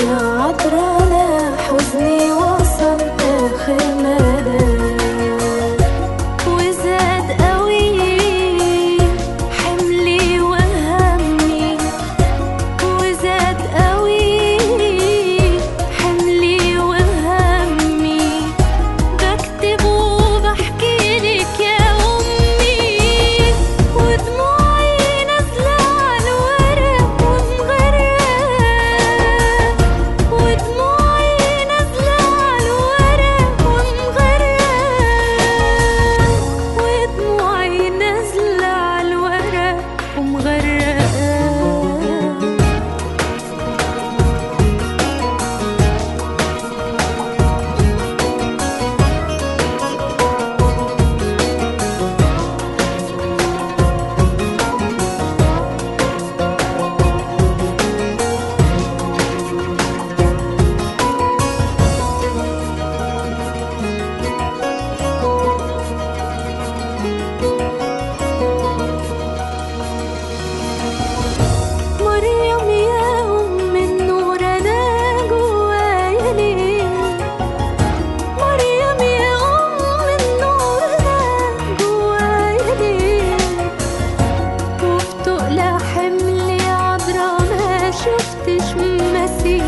أنا عطرانه حزني وصل اخر مدى. düşmesin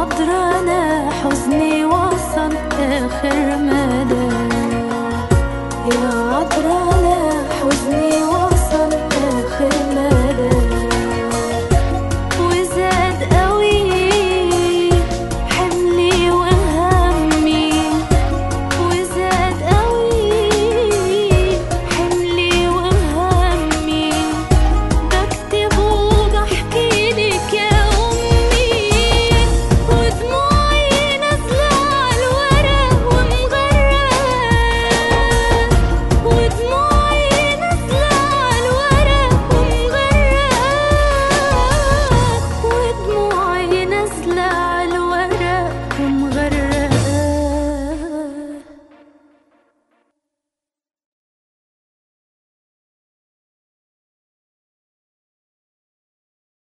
عذرانا حزني وصل آخر مدى.